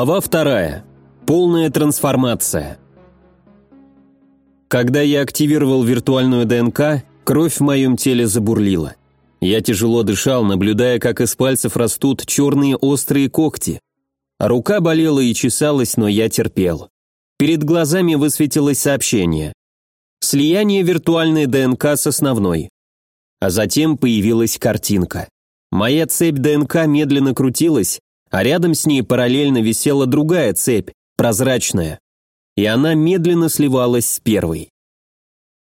Глава вторая. Полная трансформация. Когда я активировал виртуальную ДНК, кровь в моем теле забурлила. Я тяжело дышал, наблюдая, как из пальцев растут черные острые когти. Рука болела и чесалась, но я терпел. Перед глазами высветилось сообщение. Слияние виртуальной ДНК с основной. А затем появилась картинка. Моя цепь ДНК медленно крутилась, а рядом с ней параллельно висела другая цепь, прозрачная, и она медленно сливалась с первой.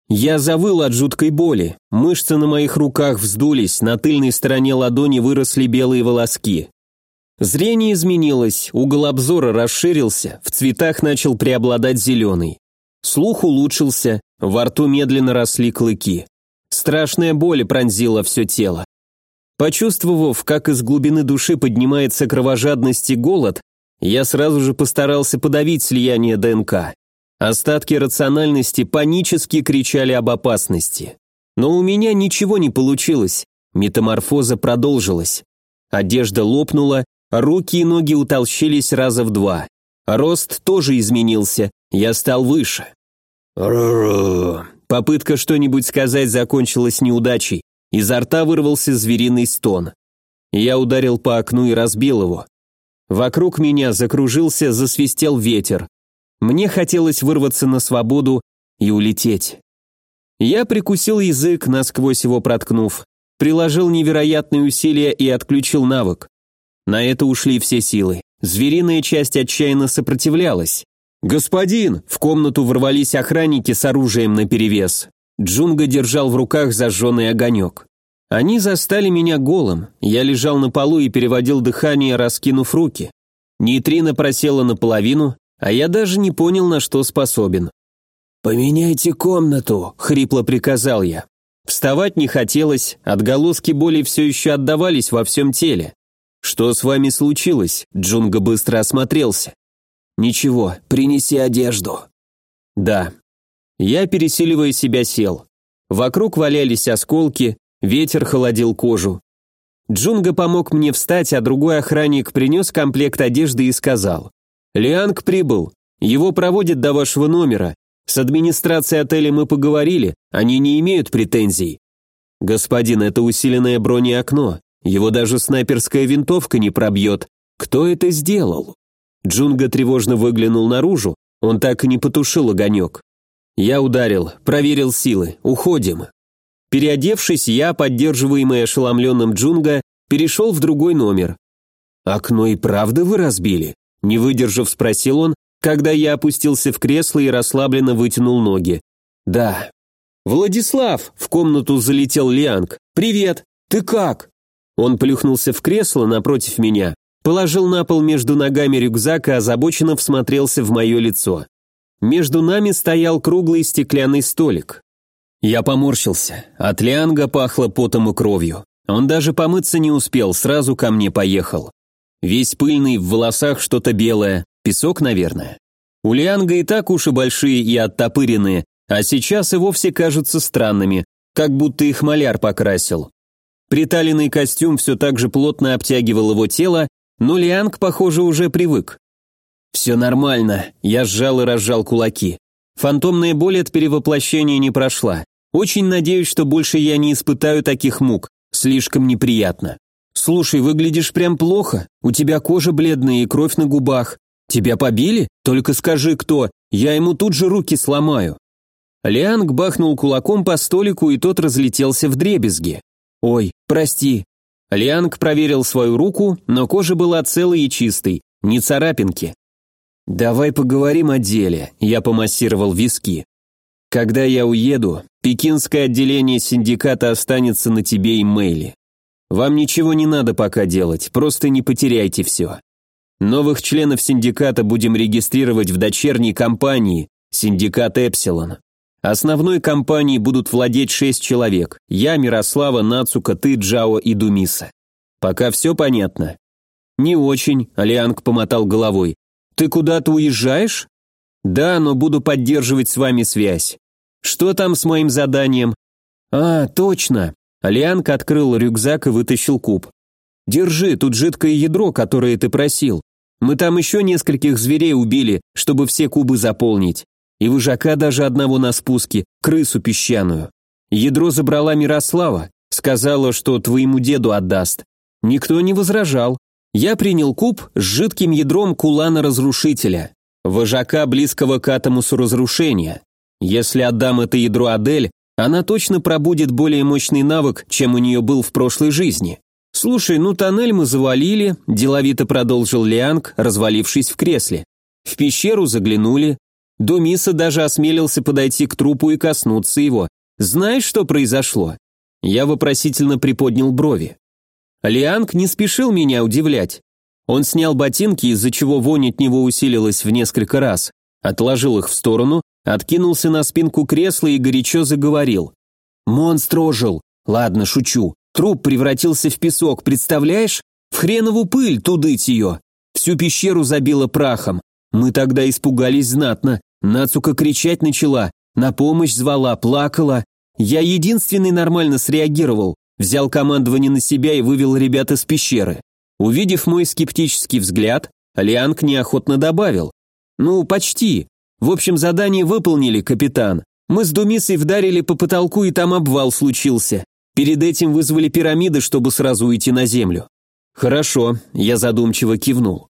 Я завыл от жуткой боли, мышцы на моих руках вздулись, на тыльной стороне ладони выросли белые волоски. Зрение изменилось, угол обзора расширился, в цветах начал преобладать зеленый. Слух улучшился, во рту медленно росли клыки. Страшная боль пронзила все тело. Почувствовав, как из глубины души поднимается кровожадность и голод, я сразу же постарался подавить слияние ДНК. Остатки рациональности панически кричали об опасности. Но у меня ничего не получилось, метаморфоза продолжилась. Одежда лопнула, руки и ноги утолщились раза в два. Рост тоже изменился, я стал выше. Попытка что-нибудь сказать закончилась неудачей. Изо рта вырвался звериный стон. Я ударил по окну и разбил его. Вокруг меня закружился, засвистел ветер. Мне хотелось вырваться на свободу и улететь. Я прикусил язык, насквозь его проткнув, приложил невероятные усилия и отключил навык. На это ушли все силы. Звериная часть отчаянно сопротивлялась. «Господин!» – в комнату ворвались охранники с оружием наперевес. Джунга держал в руках зажженный огонек. Они застали меня голым, я лежал на полу и переводил дыхание, раскинув руки. Нейтрина просела наполовину, а я даже не понял, на что способен. «Поменяйте комнату», — хрипло приказал я. Вставать не хотелось, отголоски боли все еще отдавались во всем теле. «Что с вами случилось?» Джунга быстро осмотрелся. «Ничего, принеси одежду». «Да, я, пересиливая себя, сел. Вокруг валялись осколки, ветер холодил кожу. Джунга помог мне встать, а другой охранник принес комплект одежды и сказал. «Лианг прибыл. Его проводят до вашего номера. С администрацией отеля мы поговорили, они не имеют претензий». «Господин, это усиленное бронеокно. Его даже снайперская винтовка не пробьет. Кто это сделал?» Джунга тревожно выглянул наружу, он так и не потушил огонек. Я ударил, проверил силы, уходим. Переодевшись, я, поддерживаемый ошеломленным Джунга, перешел в другой номер. «Окно и правда вы разбили?» Не выдержав, спросил он, когда я опустился в кресло и расслабленно вытянул ноги. «Да». «Владислав!» – в комнату залетел Лианг. «Привет! Ты как?» Он плюхнулся в кресло напротив меня, положил на пол между ногами рюкзак и озабоченно всмотрелся в мое лицо. Между нами стоял круглый стеклянный столик. Я поморщился. От Лианга пахло потом и кровью. Он даже помыться не успел, сразу ко мне поехал. Весь пыльный, в волосах что-то белое. Песок, наверное. У Лианга и так уши большие и оттопыренные, а сейчас и вовсе кажутся странными, как будто их маляр покрасил. Приталенный костюм все так же плотно обтягивал его тело, но Лианг, похоже, уже привык. «Все нормально», – я сжал и разжал кулаки. Фантомная боль от перевоплощения не прошла. Очень надеюсь, что больше я не испытаю таких мук. Слишком неприятно. Слушай, выглядишь прям плохо. У тебя кожа бледная и кровь на губах. Тебя побили? Только скажи, кто. Я ему тут же руки сломаю. Лианг бахнул кулаком по столику, и тот разлетелся в дребезги. Ой, прости. Лианг проверил свою руку, но кожа была целой и чистой, не царапинки. «Давай поговорим о деле», – я помассировал виски. «Когда я уеду, пекинское отделение синдиката останется на тебе и Мэйли. Вам ничего не надо пока делать, просто не потеряйте все. Новых членов синдиката будем регистрировать в дочерней компании, синдикат Эпсилон. Основной компанией будут владеть шесть человек. Я, Мирослава, Нацука, ты, Джао и Думиса. Пока все понятно?» «Не очень», – Алианг помотал головой. «Ты куда-то уезжаешь?» «Да, но буду поддерживать с вами связь. Что там с моим заданием?» «А, точно!» Алианка открыл рюкзак и вытащил куб. «Держи, тут жидкое ядро, которое ты просил. Мы там еще нескольких зверей убили, чтобы все кубы заполнить. И выжака даже одного на спуске, крысу песчаную. Ядро забрала Мирослава, сказала, что твоему деду отдаст. Никто не возражал. Я принял куб с жидким ядром кулана-разрушителя, вожака близкого к атомусу разрушения. Если отдам это ядро Адель, она точно пробудет более мощный навык, чем у нее был в прошлой жизни. «Слушай, ну тоннель мы завалили», – деловито продолжил Лианг, развалившись в кресле. «В пещеру заглянули. Думиса даже осмелился подойти к трупу и коснуться его. Знаешь, что произошло?» Я вопросительно приподнял брови. Лианг не спешил меня удивлять. Он снял ботинки, из-за чего вонь от него усилилась в несколько раз, отложил их в сторону, откинулся на спинку кресла и горячо заговорил. «Монстр ожил! Ладно, шучу. Труп превратился в песок, представляешь? В хренову пыль тудыть ее. Всю пещеру забило прахом. Мы тогда испугались знатно. Нацука кричать начала, на помощь звала, плакала. Я единственный нормально среагировал, взял командование на себя и вывел ребят из пещеры. Увидев мой скептический взгляд, Лианг неохотно добавил. «Ну, почти. В общем, задание выполнили, капитан. Мы с Думисой вдарили по потолку, и там обвал случился. Перед этим вызвали пирамиды, чтобы сразу уйти на землю. Хорошо, я задумчиво кивнул.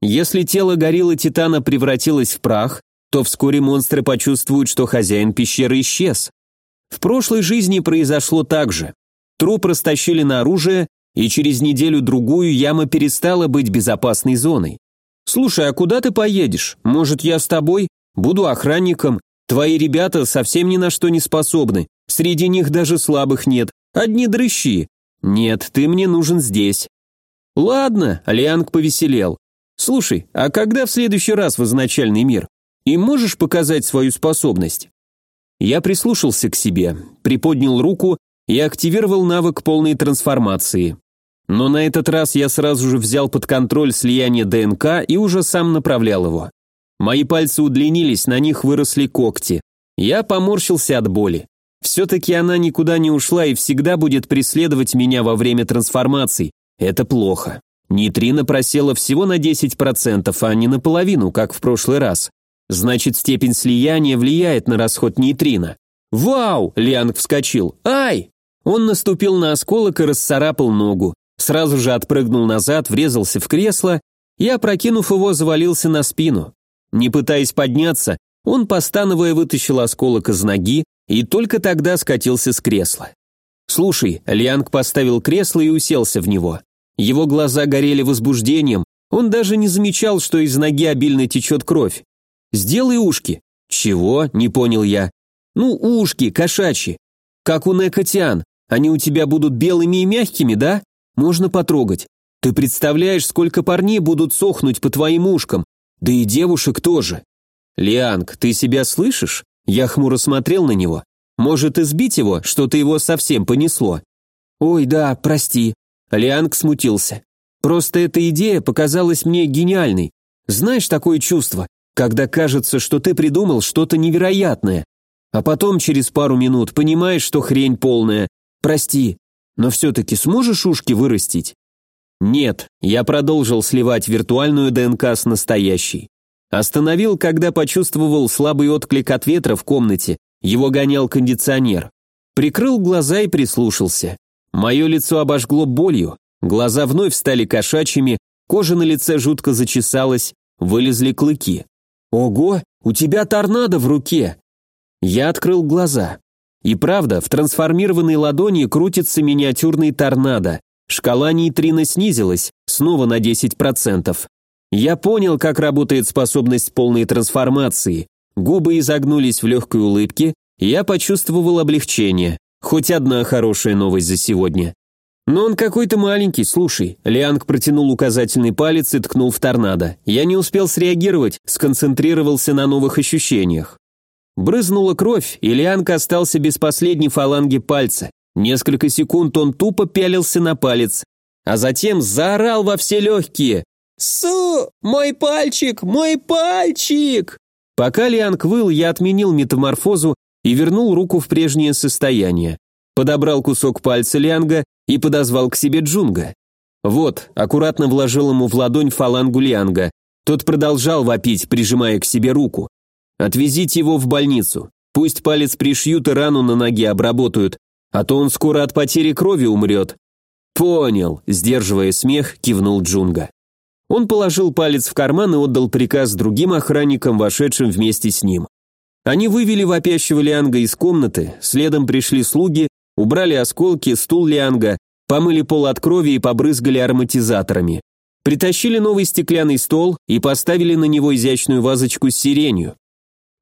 Если тело гориллы Титана превратилось в прах, то вскоре монстры почувствуют, что хозяин пещеры исчез. В прошлой жизни произошло так же. Труп растащили на оружие, и через неделю-другую яма перестала быть безопасной зоной. «Слушай, а куда ты поедешь? Может, я с тобой? Буду охранником. Твои ребята совсем ни на что не способны. Среди них даже слабых нет. Одни дрыщи. Нет, ты мне нужен здесь. Ладно, Лианг повеселел. Слушай, а когда в следующий раз в изначальный мир? И можешь показать свою способность? Я прислушался к себе, приподнял руку и активировал навык полной трансформации. Но на этот раз я сразу же взял под контроль слияние ДНК и уже сам направлял его. Мои пальцы удлинились, на них выросли когти. Я поморщился от боли. Все-таки она никуда не ушла и всегда будет преследовать меня во время трансформаций. Это плохо. Нейтрино просела всего на 10%, а не наполовину, как в прошлый раз. Значит, степень слияния влияет на расход нейтрино. «Вау!» – Лианг вскочил. «Ай!» Он наступил на осколок и расцарапал ногу. Сразу же отпрыгнул назад, врезался в кресло и, опрокинув его, завалился на спину. Не пытаясь подняться, он, постановая, вытащил осколок из ноги, и только тогда скатился с кресла. «Слушай», Лианг поставил кресло и уселся в него. Его глаза горели возбуждением, он даже не замечал, что из ноги обильно течет кровь. «Сделай ушки». «Чего?» – не понял я. «Ну, ушки, кошачьи. Как у Некотиан. Они у тебя будут белыми и мягкими, да? Можно потрогать. Ты представляешь, сколько парней будут сохнуть по твоим ушкам? Да и девушек тоже». «Лианг, ты себя слышишь?» Я хмуро смотрел на него. Может, избить его, что-то его совсем понесло. Ой, да, прости. Лианг смутился. Просто эта идея показалась мне гениальной. Знаешь такое чувство, когда кажется, что ты придумал что-то невероятное, а потом через пару минут понимаешь, что хрень полная. Прости, но все-таки сможешь ушки вырастить? Нет, я продолжил сливать виртуальную ДНК с настоящей. Остановил, когда почувствовал слабый отклик от ветра в комнате, его гонял кондиционер. Прикрыл глаза и прислушался. Мое лицо обожгло болью, глаза вновь стали кошачьими, кожа на лице жутко зачесалась, вылезли клыки. «Ого, у тебя торнадо в руке!» Я открыл глаза. И правда, в трансформированной ладони крутится миниатюрный торнадо. Шкала нейтрино снизилась, снова на 10%. Я понял, как работает способность полной трансформации. Губы изогнулись в легкой улыбке, и я почувствовал облегчение. Хоть одна хорошая новость за сегодня. Но он какой-то маленький, слушай. Лианг протянул указательный палец и ткнул в торнадо. Я не успел среагировать, сконцентрировался на новых ощущениях. Брызнула кровь, и Лианг остался без последней фаланги пальца. Несколько секунд он тупо пялился на палец, а затем заорал во все легкие. «Су! Мой пальчик! Мой пальчик!» Пока Лианг выл, я отменил метаморфозу и вернул руку в прежнее состояние. Подобрал кусок пальца Лианга и подозвал к себе Джунга. Вот, аккуратно вложил ему в ладонь фалангу Лианга. Тот продолжал вопить, прижимая к себе руку. Отвезите его в больницу. Пусть палец пришьют и рану на ноге обработают, а то он скоро от потери крови умрет. Понял, сдерживая смех, кивнул Джунга. Он положил палец в карман и отдал приказ другим охранникам, вошедшим вместе с ним. Они вывели вопящего Лианга из комнаты, следом пришли слуги, убрали осколки, стул Лианга, помыли пол от крови и побрызгали ароматизаторами. Притащили новый стеклянный стол и поставили на него изящную вазочку с сиренью.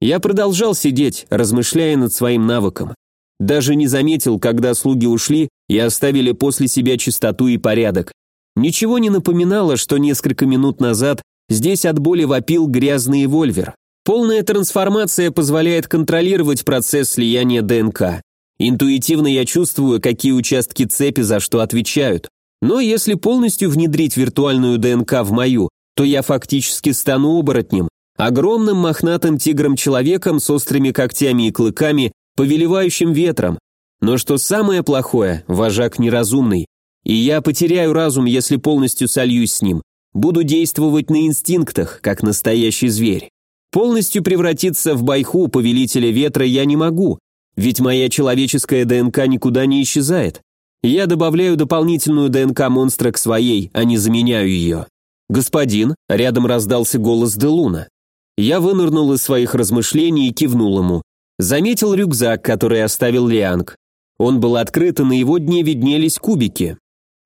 Я продолжал сидеть, размышляя над своим навыком. Даже не заметил, когда слуги ушли и оставили после себя чистоту и порядок. Ничего не напоминало, что несколько минут назад здесь от боли вопил грязный вольвер. Полная трансформация позволяет контролировать процесс слияния ДНК. Интуитивно я чувствую, какие участки цепи за что отвечают. Но если полностью внедрить виртуальную ДНК в мою, то я фактически стану оборотнем, огромным мохнатым тигром-человеком с острыми когтями и клыками, повелевающим ветром. Но что самое плохое, вожак неразумный, и я потеряю разум, если полностью сольюсь с ним. Буду действовать на инстинктах, как настоящий зверь. Полностью превратиться в байху повелителя ветра я не могу, ведь моя человеческая ДНК никуда не исчезает. Я добавляю дополнительную ДНК монстра к своей, а не заменяю ее. «Господин», — рядом раздался голос Делуна. Я вынырнул из своих размышлений и кивнул ему. Заметил рюкзак, который оставил Лианг. Он был открыт, и на его дне виднелись кубики.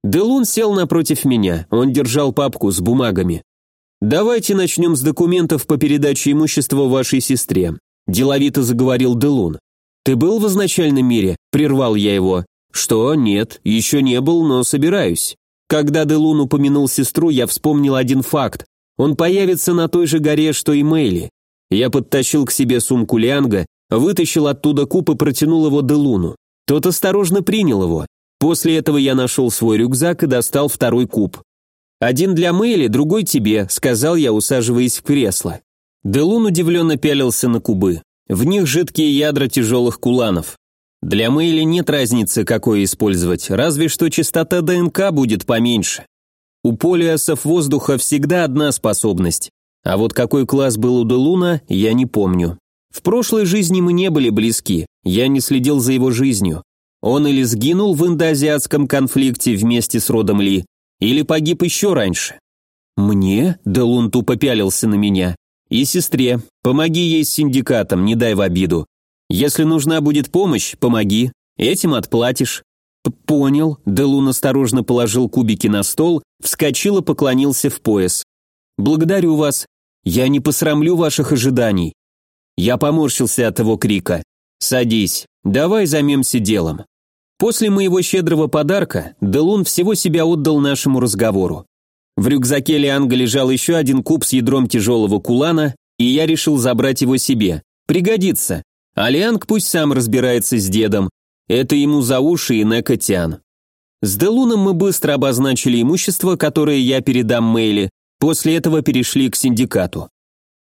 Делун сел напротив меня, он держал папку с бумагами. «Давайте начнем с документов по передаче имущества вашей сестре», – деловито заговорил Делун. «Ты был в изначальном мире?» – прервал я его. «Что? Нет, еще не был, но собираюсь». Когда Делун упомянул сестру, я вспомнил один факт. Он появится на той же горе, что и Мэйли. Я подтащил к себе сумку Лианга, вытащил оттуда куб и протянул его Делуну. Тот осторожно принял его. После этого я нашел свой рюкзак и достал второй куб. «Один для Мэйли, другой тебе», — сказал я, усаживаясь в кресло. Делун удивленно пялился на кубы. В них жидкие ядра тяжелых куланов. Для Мэйли нет разницы, какой использовать, разве что частота ДНК будет поменьше. У полиасов воздуха всегда одна способность, а вот какой класс был у Делуна, я не помню. В прошлой жизни мы не были близки, я не следил за его жизнью. Он или сгинул в индоазиатском конфликте вместе с родом Ли, или погиб еще раньше. Мне? Делун тупо пялился на меня. И сестре. Помоги ей с синдикатом, не дай в обиду. Если нужна будет помощь, помоги. Этим отплатишь. Понял. Делун осторожно положил кубики на стол, вскочил и поклонился в пояс. Благодарю вас. Я не посрамлю ваших ожиданий. Я поморщился от его крика. Садись. Давай займемся делом. После моего щедрого подарка Делун всего себя отдал нашему разговору. В рюкзаке Лианга лежал еще один куб с ядром тяжелого кулана, и я решил забрать его себе. Пригодится. А Лианг пусть сам разбирается с дедом. Это ему за уши и Некотян. С Делуном мы быстро обозначили имущество, которое я передам Мэйли, после этого перешли к синдикату.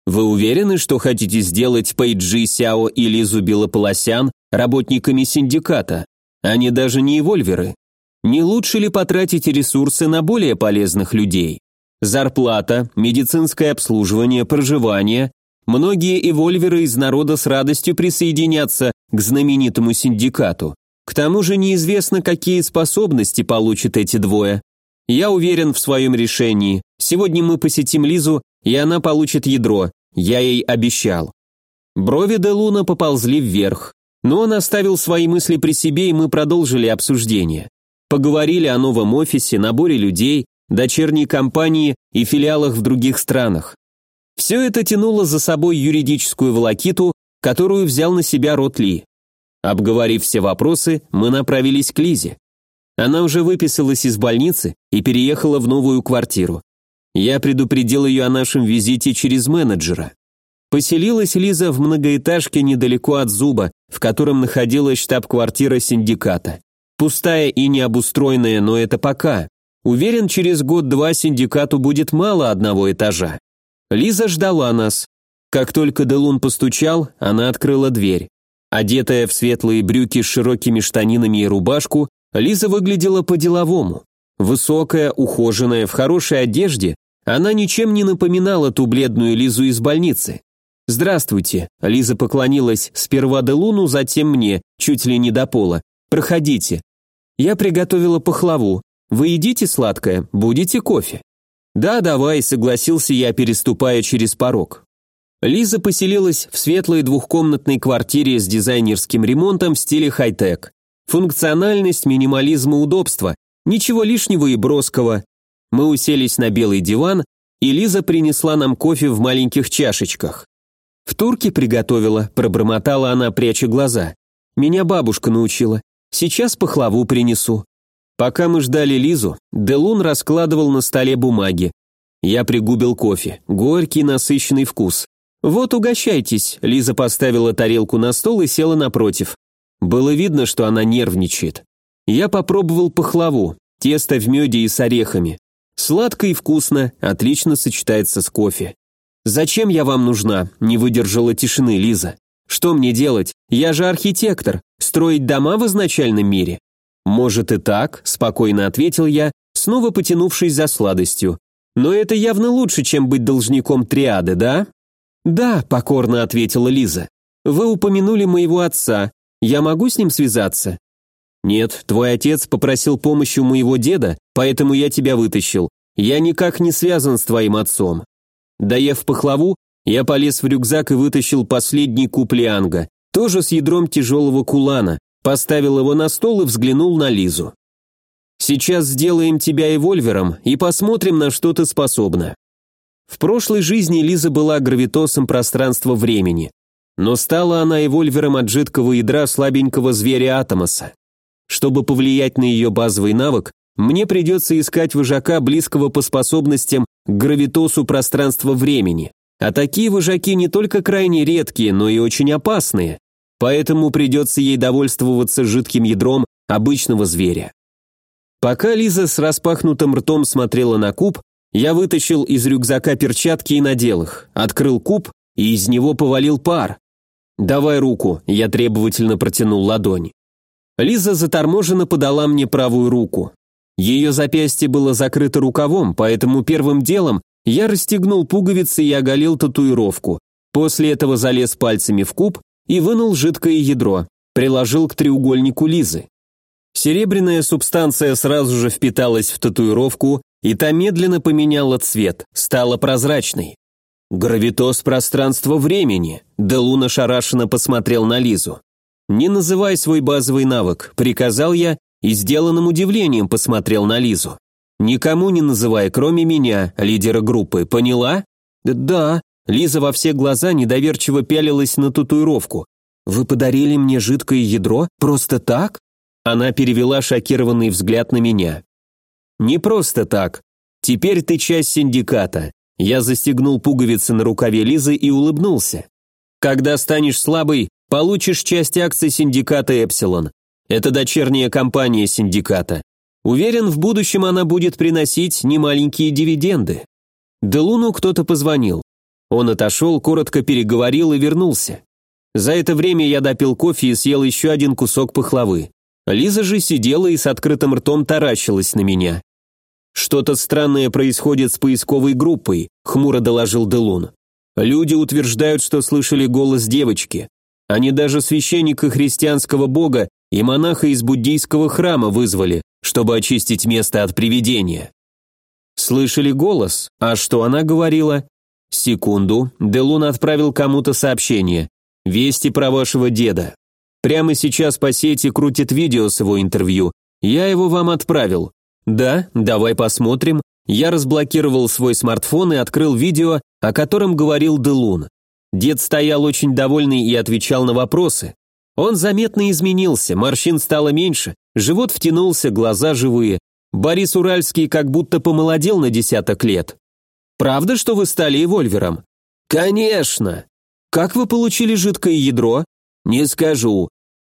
Вы уверены, что хотите сделать Пейджи, Сяо и Лизу Белополосян работниками синдиката? Они даже не эвольверы. Не лучше ли потратить ресурсы на более полезных людей? Зарплата, медицинское обслуживание, проживание. Многие эвольверы из народа с радостью присоединятся к знаменитому синдикату. К тому же неизвестно, какие способности получат эти двое. Я уверен в своем решении. Сегодня мы посетим Лизу, и она получит ядро. Я ей обещал. Брови де Луна поползли вверх. Но он оставил свои мысли при себе, и мы продолжили обсуждение. Поговорили о новом офисе, наборе людей, дочерней компании и филиалах в других странах. Все это тянуло за собой юридическую волокиту, которую взял на себя Рот Ли. Обговорив все вопросы, мы направились к Лизе. Она уже выписалась из больницы и переехала в новую квартиру. Я предупредил ее о нашем визите через менеджера. Поселилась Лиза в многоэтажке недалеко от Зуба, в котором находилась штаб-квартира синдиката. Пустая и необустроенная, но это пока. Уверен, через год-два синдикату будет мало одного этажа. Лиза ждала нас. Как только Делун постучал, она открыла дверь. Одетая в светлые брюки с широкими штанинами и рубашку, Лиза выглядела по-деловому. Высокая, ухоженная, в хорошей одежде, она ничем не напоминала ту бледную Лизу из больницы. «Здравствуйте», — Лиза поклонилась сперва Делуну, затем мне, чуть ли не до пола. «Проходите». Я приготовила пахлаву. Вы едите сладкое? Будете кофе? Да, давай, согласился я, переступая через порог. Лиза поселилась в светлой двухкомнатной квартире с дизайнерским ремонтом в стиле хай-тек. Функциональность, минимализм и удобство. Ничего лишнего и броского. Мы уселись на белый диван, и Лиза принесла нам кофе в маленьких чашечках. «В турке приготовила», – пробормотала она, пряча глаза. «Меня бабушка научила. Сейчас пахлаву принесу». Пока мы ждали Лизу, Делун раскладывал на столе бумаги. Я пригубил кофе. Горький, насыщенный вкус. «Вот угощайтесь», – Лиза поставила тарелку на стол и села напротив. Было видно, что она нервничает. Я попробовал пахлаву, тесто в меде и с орехами. Сладко и вкусно, отлично сочетается с кофе. «Зачем я вам нужна?» – не выдержала тишины Лиза. «Что мне делать? Я же архитектор. Строить дома в изначальном мире?» «Может и так», – спокойно ответил я, снова потянувшись за сладостью. «Но это явно лучше, чем быть должником триады, да?» «Да», – покорно ответила Лиза. «Вы упомянули моего отца. Я могу с ним связаться?» «Нет, твой отец попросил помощи у моего деда, поэтому я тебя вытащил. Я никак не связан с твоим отцом». Доев пахлаву, я полез в рюкзак и вытащил последний куб тоже с ядром тяжелого кулана, поставил его на стол и взглянул на Лизу. «Сейчас сделаем тебя эвольвером и посмотрим, на что ты способна». В прошлой жизни Лиза была гравитосом пространства-времени, но стала она эвольвером от жидкого ядра слабенького зверя Атомоса. Чтобы повлиять на ее базовый навык, мне придется искать вожака, близкого по способностям к гравитосу пространства-времени. А такие вожаки не только крайне редкие, но и очень опасные. Поэтому придется ей довольствоваться жидким ядром обычного зверя. Пока Лиза с распахнутым ртом смотрела на куб, я вытащил из рюкзака перчатки и надел их, открыл куб, и из него повалил пар. «Давай руку», я требовательно протянул ладонь. Лиза заторможенно подала мне правую руку. Ее запястье было закрыто рукавом, поэтому первым делом я расстегнул пуговицы и оголил татуировку. После этого залез пальцами в куб и вынул жидкое ядро, приложил к треугольнику Лизы. Серебряная субстанция сразу же впиталась в татуировку, и та медленно поменяла цвет, стала прозрачной. «Гравитоз пространства-времени», — Делуна шарашенно посмотрел на Лизу. «Не называй свой базовый навык», — приказал я и сделанным удивлением посмотрел на Лизу. «Никому не называй, кроме меня, лидера группы, поняла?» «Да», — Лиза во все глаза недоверчиво пялилась на татуировку. «Вы подарили мне жидкое ядро? Просто так?» Она перевела шокированный взгляд на меня. «Не просто так. Теперь ты часть синдиката». Я застегнул пуговицы на рукаве Лизы и улыбнулся. «Когда станешь слабой, Получишь часть акций синдиката Эпсилон. Это дочерняя компания синдиката. Уверен, в будущем она будет приносить немаленькие дивиденды. Делуну кто-то позвонил. Он отошел, коротко переговорил и вернулся. За это время я допил кофе и съел еще один кусок пахлавы. Лиза же сидела и с открытым ртом таращилась на меня. «Что-то странное происходит с поисковой группой», — хмуро доложил Делун. «Люди утверждают, что слышали голос девочки. Они даже священника христианского бога и монаха из буддийского храма вызвали, чтобы очистить место от привидения. Слышали голос? А что она говорила? Секунду, Делун отправил кому-то сообщение. Вести про вашего деда. Прямо сейчас по сети крутит видео с его интервью. Я его вам отправил. Да, давай посмотрим. Я разблокировал свой смартфон и открыл видео, о котором говорил Делун. Дед стоял очень довольный и отвечал на вопросы. Он заметно изменился, морщин стало меньше, живот втянулся, глаза живые. Борис Уральский как будто помолодел на десяток лет. «Правда, что вы стали эвольвером?» «Конечно!» «Как вы получили жидкое ядро?» «Не скажу».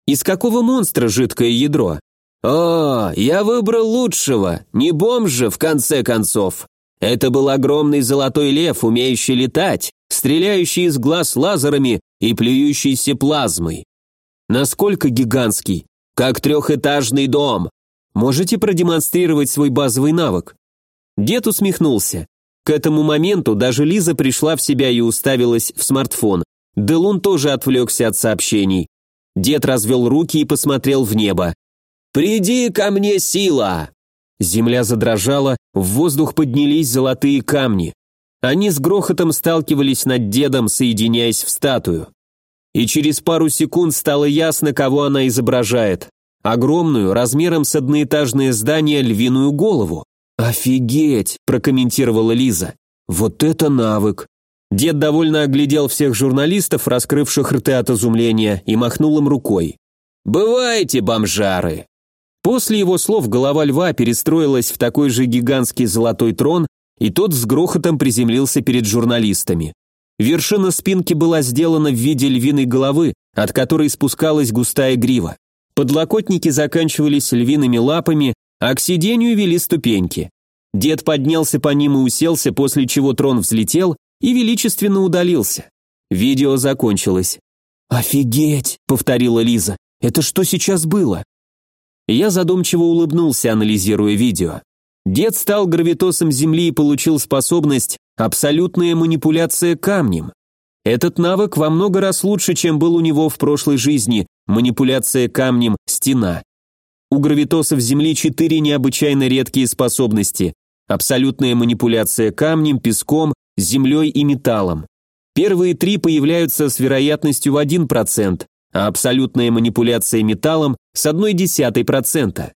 «Из какого монстра жидкое ядро?» «О, я выбрал лучшего, не бомжа, в конце концов. Это был огромный золотой лев, умеющий летать, стреляющий из глаз лазерами и плюющийся плазмой. Насколько гигантский? Как трехэтажный дом. Можете продемонстрировать свой базовый навык?» Дед усмехнулся. К этому моменту даже Лиза пришла в себя и уставилась в смартфон. Делун тоже отвлекся от сообщений. Дед развел руки и посмотрел в небо. «Приди ко мне, сила!» Земля задрожала, в воздух поднялись золотые камни. Они с грохотом сталкивались над дедом, соединяясь в статую. И через пару секунд стало ясно, кого она изображает. Огромную, размером с одноэтажное здание, львиную голову. «Офигеть!» – прокомментировала Лиза. «Вот это навык!» Дед довольно оглядел всех журналистов, раскрывших рты от изумления, и махнул им рукой. «Бывайте, бомжары!» После его слов голова льва перестроилась в такой же гигантский золотой трон, и тот с грохотом приземлился перед журналистами. Вершина спинки была сделана в виде львиной головы, от которой спускалась густая грива. Подлокотники заканчивались львиными лапами, а к сиденью вели ступеньки. Дед поднялся по ним и уселся, после чего трон взлетел и величественно удалился. Видео закончилось. «Офигеть!» — повторила Лиза. «Это что сейчас было?» Я задумчиво улыбнулся, анализируя видео. Дед стал гравитосом Земли и получил способность абсолютная манипуляция камнем. Этот навык во много раз лучше, чем был у него в прошлой жизни, манипуляция камнем «Стена». У гравитосов Земли четыре необычайно редкие способности. Абсолютная манипуляция камнем, песком, землей и металлом. Первые три появляются с вероятностью в 1%, а абсолютная манипуляция металлом с одной десятой процента.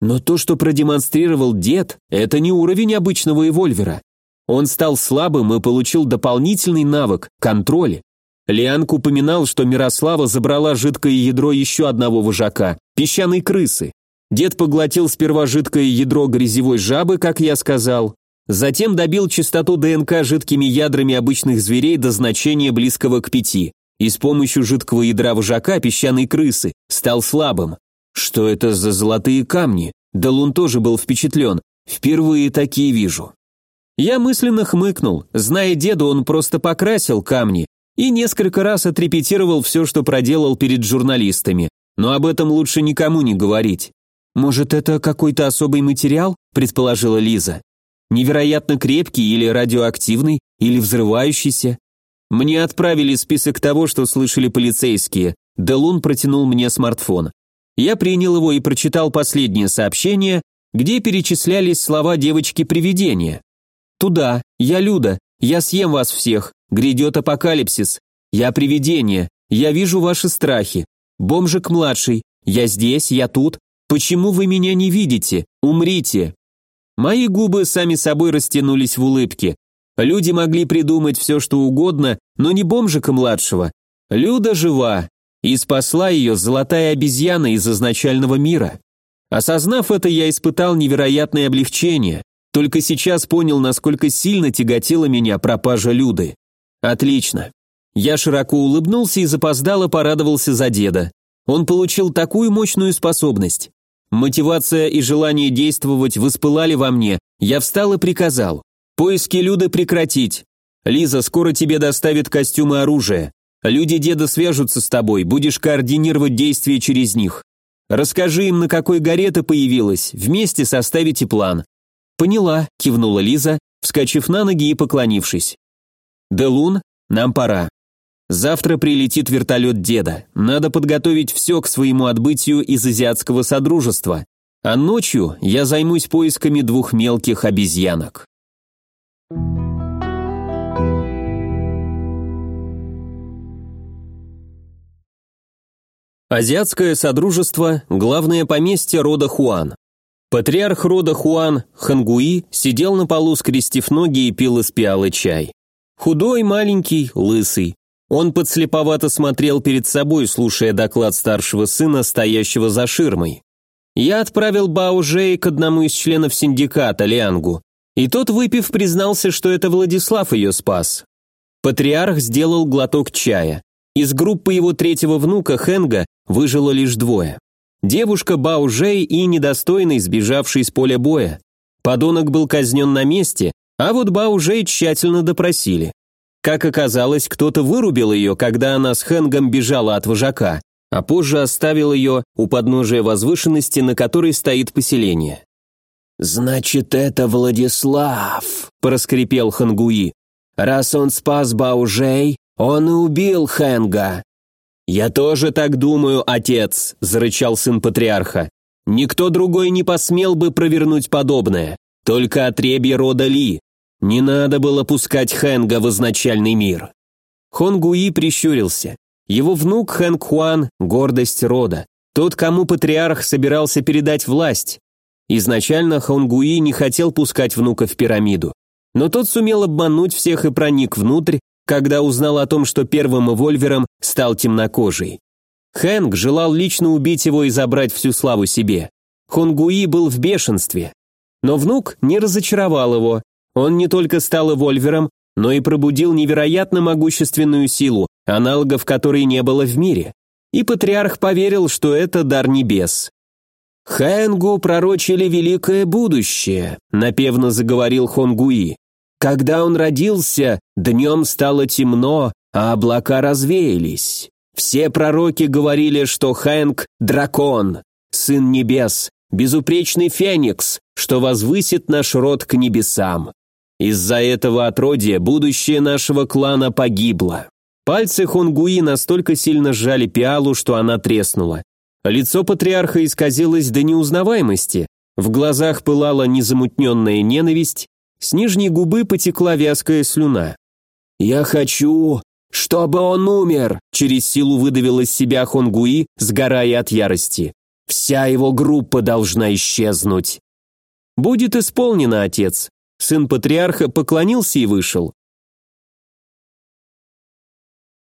Но то, что продемонстрировал дед, это не уровень обычного эвольвера. Он стал слабым и получил дополнительный навык – контроль. Лианг упоминал, что Мирослава забрала жидкое ядро еще одного вожака – песчаной крысы. Дед поглотил сперва жидкое ядро грязевой жабы, как я сказал, затем добил частоту ДНК жидкими ядрами обычных зверей до значения близкого к пяти, и с помощью жидкого ядра вожака песчаной крысы стал слабым. Что это за золотые камни? Далун тоже был впечатлен. Впервые такие вижу. Я мысленно хмыкнул. Зная деда, он просто покрасил камни, и несколько раз отрепетировал все, что проделал перед журналистами. Но об этом лучше никому не говорить. «Может, это какой-то особый материал?» – предположила Лиза. «Невероятно крепкий или радиоактивный, или взрывающийся?» Мне отправили список того, что слышали полицейские. Делун протянул мне смартфон. Я принял его и прочитал последнее сообщение, где перечислялись слова девочки-привидения. «Туда, я Люда, я съем вас всех, Грядет апокалипсис. Я привидение. Я вижу ваши страхи. Бомжик-младший. Я здесь, я тут. Почему вы меня не видите? Умрите. Мои губы сами собой растянулись в улыбке. Люди могли придумать все, что угодно, но не бомжика-младшего. Люда жива. И спасла ее золотая обезьяна из изначального мира. Осознав это, я испытал невероятное облегчение. Только сейчас понял, насколько сильно тяготила меня пропажа Люды. Отлично. Я широко улыбнулся и запоздало порадовался за деда. Он получил такую мощную способность. Мотивация и желание действовать воспылали во мне. Я встал и приказал. Поиски Люды прекратить. Лиза, скоро тебе доставят костюм и оружие. Люди деда свяжутся с тобой, будешь координировать действия через них. Расскажи им, на какой горе ты появилась, вместе составите план. Поняла, кивнула Лиза, вскочив на ноги и поклонившись. «Делун, нам пора. Завтра прилетит вертолет деда. Надо подготовить все к своему отбытию из Азиатского Содружества. А ночью я займусь поисками двух мелких обезьянок». Азиатское Содружество – главное поместье рода Хуан. Патриарх рода Хуан, Хангуи, сидел на полу, скрестив ноги и пил из пиалы чай. Худой, маленький, лысый. Он подслеповато смотрел перед собой, слушая доклад старшего сына, стоящего за ширмой. Я отправил Бао Жэй к одному из членов синдиката, Лиангу, и тот, выпив, признался, что это Владислав ее спас. Патриарх сделал глоток чая. Из группы его третьего внука, Хенга, выжило лишь двое. Девушка Бао Жэй и недостойный, сбежавший с поля боя. Подонок был казнен на месте, а вот Ба уже тщательно допросили. Как оказалось, кто-то вырубил ее, когда она с Хэнгом бежала от вожака. а позже оставил ее у подножия возвышенности, на которой стоит поселение. «Значит, это Владислав», – проскрипел Хангуи. «Раз он спас Баужей, он и убил Хэнга». «Я тоже так думаю, отец», – зарычал сын патриарха. «Никто другой не посмел бы провернуть подобное, только отребье рода Ли. Не надо было пускать Хэнга в изначальный мир». Хонгуи прищурился. Его внук Хэнг Хуан – гордость рода. Тот, кому патриарх собирался передать власть. Изначально Хонгуи не хотел пускать внука в пирамиду. Но тот сумел обмануть всех и проник внутрь, когда узнал о том, что первым эвольвером стал темнокожий. Хэнг желал лично убить его и забрать всю славу себе. Хонгуи был в бешенстве. Но внук не разочаровал его. Он не только стал эвольвером, но и пробудил невероятно могущественную силу, аналогов которой не было в мире. И патриарх поверил, что это дар небес. «Хэнгу пророчили великое будущее», — напевно заговорил Хонгуи. «Когда он родился, днем стало темно, а облака развеялись. Все пророки говорили, что Хэнг — дракон, сын небес, безупречный феникс, что возвысит наш род к небесам. Из-за этого отродья будущее нашего клана погибло. Пальцы Хонгуи настолько сильно сжали пиалу, что она треснула. Лицо патриарха исказилось до неузнаваемости, в глазах пылала незамутненная ненависть, с нижней губы потекла вязкая слюна. «Я хочу, чтобы он умер!» через силу выдавил из себя Хонгуи, сгорая от ярости. «Вся его группа должна исчезнуть!» «Будет исполнено, отец», Сын патриарха поклонился и вышел.